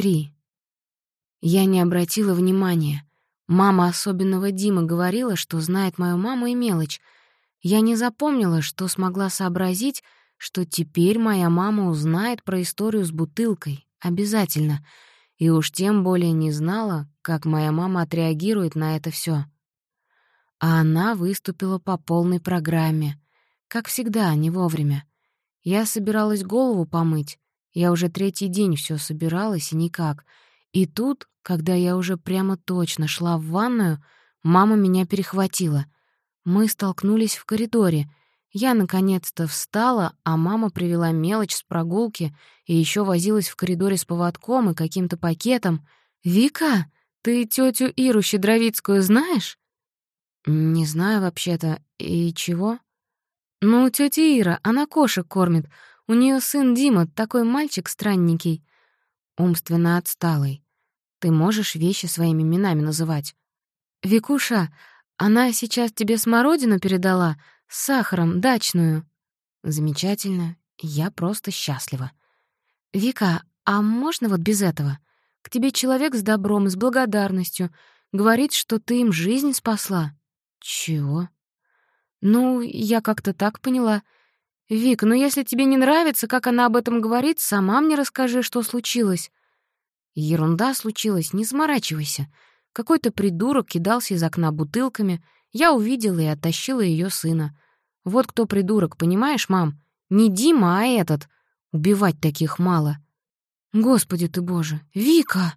Три. Я не обратила внимания. Мама особенного Дима говорила, что знает мою маму и мелочь. Я не запомнила, что смогла сообразить, что теперь моя мама узнает про историю с бутылкой. Обязательно. И уж тем более не знала, как моя мама отреагирует на это все. А она выступила по полной программе. Как всегда, не вовремя. Я собиралась голову помыть. Я уже третий день все собиралась, и никак. И тут, когда я уже прямо точно шла в ванную, мама меня перехватила. Мы столкнулись в коридоре. Я наконец-то встала, а мама привела мелочь с прогулки и еще возилась в коридоре с поводком и каким-то пакетом. «Вика, ты тетю Иру Щедровицкую знаешь?» «Не знаю вообще-то. И чего?» «Ну, тетя Ира, она кошек кормит. У нее сын Дима, такой мальчик странненький. Умственно отсталый. Ты можешь вещи своими именами называть. Викуша, она сейчас тебе смородину передала с сахаром, дачную. Замечательно. Я просто счастлива. Вика, а можно вот без этого? К тебе человек с добром с благодарностью говорит, что ты им жизнь спасла. Чего? «Ну, я как-то так поняла. Вик, ну если тебе не нравится, как она об этом говорит, сама мне расскажи, что случилось». «Ерунда случилась, не заморачивайся. Какой-то придурок кидался из окна бутылками. Я увидела и оттащила ее сына. Вот кто придурок, понимаешь, мам? Не Дима, а этот. Убивать таких мало». «Господи ты боже! Вика!»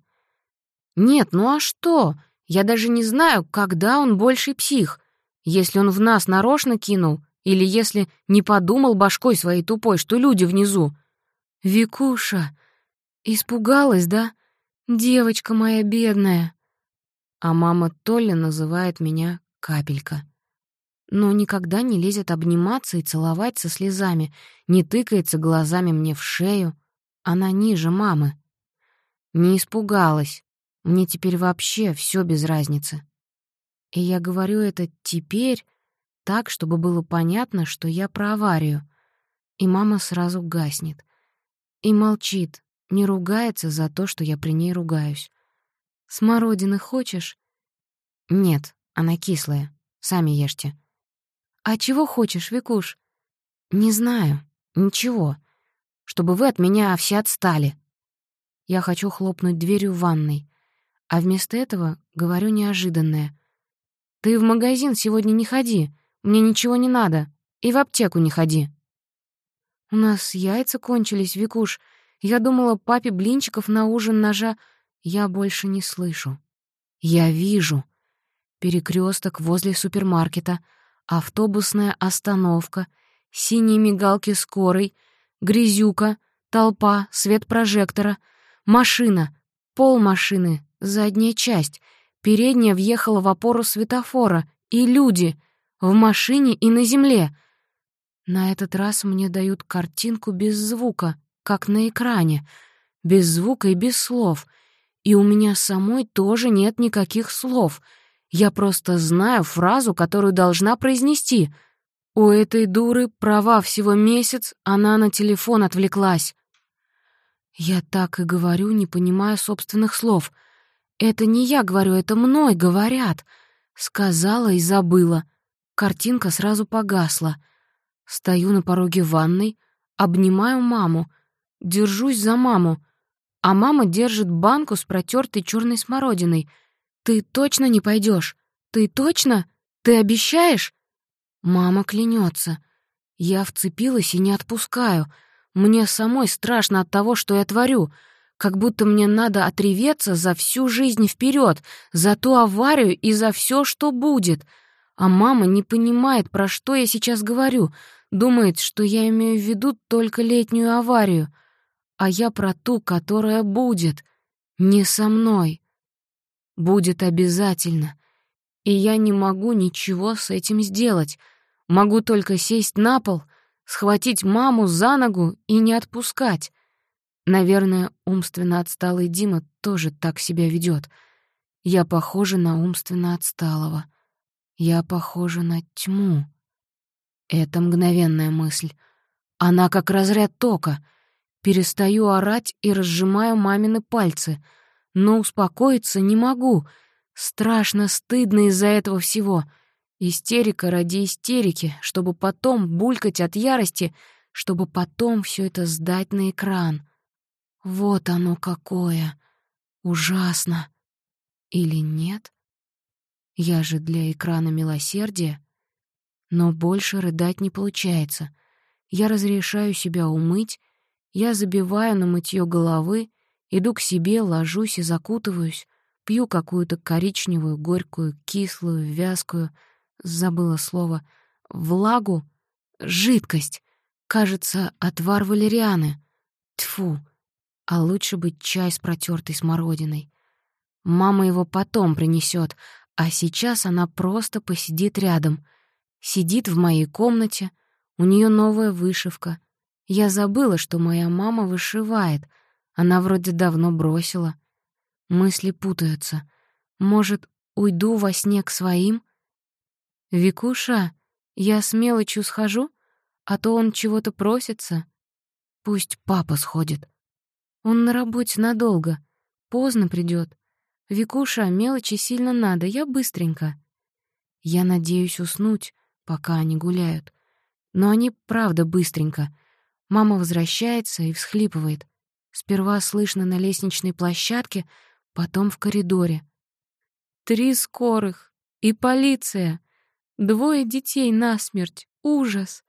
«Нет, ну а что? Я даже не знаю, когда он больший псих. Если он в нас нарочно кинул, или если не подумал башкой своей тупой, что люди внизу. Викуша, испугалась, да? Девочка моя бедная. А мама Толя называет меня Капелька. Но никогда не лезет обниматься и целовать со слезами, не тыкается глазами мне в шею. Она ниже мамы. Не испугалась. Мне теперь вообще все без разницы. И я говорю это теперь так, чтобы было понятно, что я про аварию. И мама сразу гаснет. И молчит, не ругается за то, что я при ней ругаюсь. «Смородины хочешь?» «Нет, она кислая. Сами ешьте». «А чего хочешь, Викуш?» «Не знаю. Ничего. Чтобы вы от меня все отстали». Я хочу хлопнуть дверью в ванной, а вместо этого говорю неожиданное — «Ты в магазин сегодня не ходи, мне ничего не надо, и в аптеку не ходи». «У нас яйца кончились, Викуш. Я думала, папе блинчиков на ужин ножа. Я больше не слышу. Я вижу. Перекресток возле супермаркета, автобусная остановка, синие мигалки скорой, грязюка, толпа, свет прожектора, машина, пол машины, задняя часть — Передняя въехала в опору светофора, и люди в машине и на земле. На этот раз мне дают картинку без звука, как на экране, без звука и без слов. И у меня самой тоже нет никаких слов. Я просто знаю фразу, которую должна произнести. У этой дуры права всего месяц, она на телефон отвлеклась. Я так и говорю, не понимая собственных слов — это не я говорю, это мной говорят. Сказала и забыла. Картинка сразу погасла. Стою на пороге ванной, обнимаю маму, держусь за маму, а мама держит банку с протертой черной смородиной. «Ты точно не пойдешь? Ты точно? Ты обещаешь?» Мама клянется. Я вцепилась и не отпускаю. Мне самой страшно от того, что я творю — как будто мне надо отреветься за всю жизнь вперед, за ту аварию и за все, что будет. А мама не понимает, про что я сейчас говорю, думает, что я имею в виду только летнюю аварию, а я про ту, которая будет, не со мной. Будет обязательно. И я не могу ничего с этим сделать. Могу только сесть на пол, схватить маму за ногу и не отпускать. Наверное, умственно отсталый Дима тоже так себя ведет. Я похожа на умственно отсталого. Я похожа на тьму. Это мгновенная мысль. Она как разряд тока. Перестаю орать и разжимаю мамины пальцы. Но успокоиться не могу. Страшно стыдно из-за этого всего. Истерика ради истерики, чтобы потом булькать от ярости, чтобы потом все это сдать на экран. Вот оно какое. Ужасно. Или нет? Я же для экрана милосердия. Но больше рыдать не получается. Я разрешаю себя умыть, я забиваю на мытье головы, иду к себе, ложусь и закутываюсь, пью какую-то коричневую, горькую, кислую, вязкую, забыла слово, влагу, жидкость, кажется, отвар валерианы. Тьфу, а лучше быть чай с протертой смородиной. Мама его потом принесет, а сейчас она просто посидит рядом. Сидит в моей комнате, у нее новая вышивка, я забыла, что моя мама вышивает. Она вроде давно бросила. Мысли путаются. Может, уйду во сне к своим? Викуша, я с мелочью схожу, а то он чего-то просится. Пусть папа сходит. Он на работе надолго. Поздно придет. Викуша, мелочи сильно надо, я быстренько. Я надеюсь уснуть, пока они гуляют. Но они правда быстренько — Мама возвращается и всхлипывает. Сперва слышно на лестничной площадке, потом в коридоре. Три скорых и полиция. Двое детей насмерть. Ужас.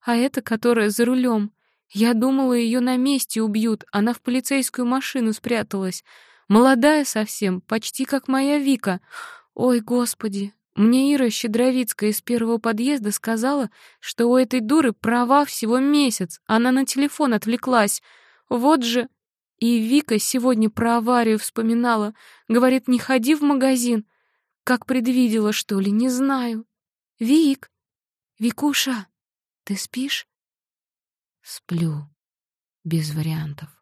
А эта, которая за рулем. Я думала, ее на месте убьют. Она в полицейскую машину спряталась. Молодая совсем, почти как моя Вика. Ой, господи, мне Ира Щедровицкая из первого подъезда сказала, что у этой дуры права всего месяц. Она на телефон отвлеклась. Вот же... И Вика сегодня про аварию вспоминала. Говорит, не ходи в магазин. Как предвидела, что ли, не знаю. Вик, Викуша, ты спишь? Сплю. Без вариантов.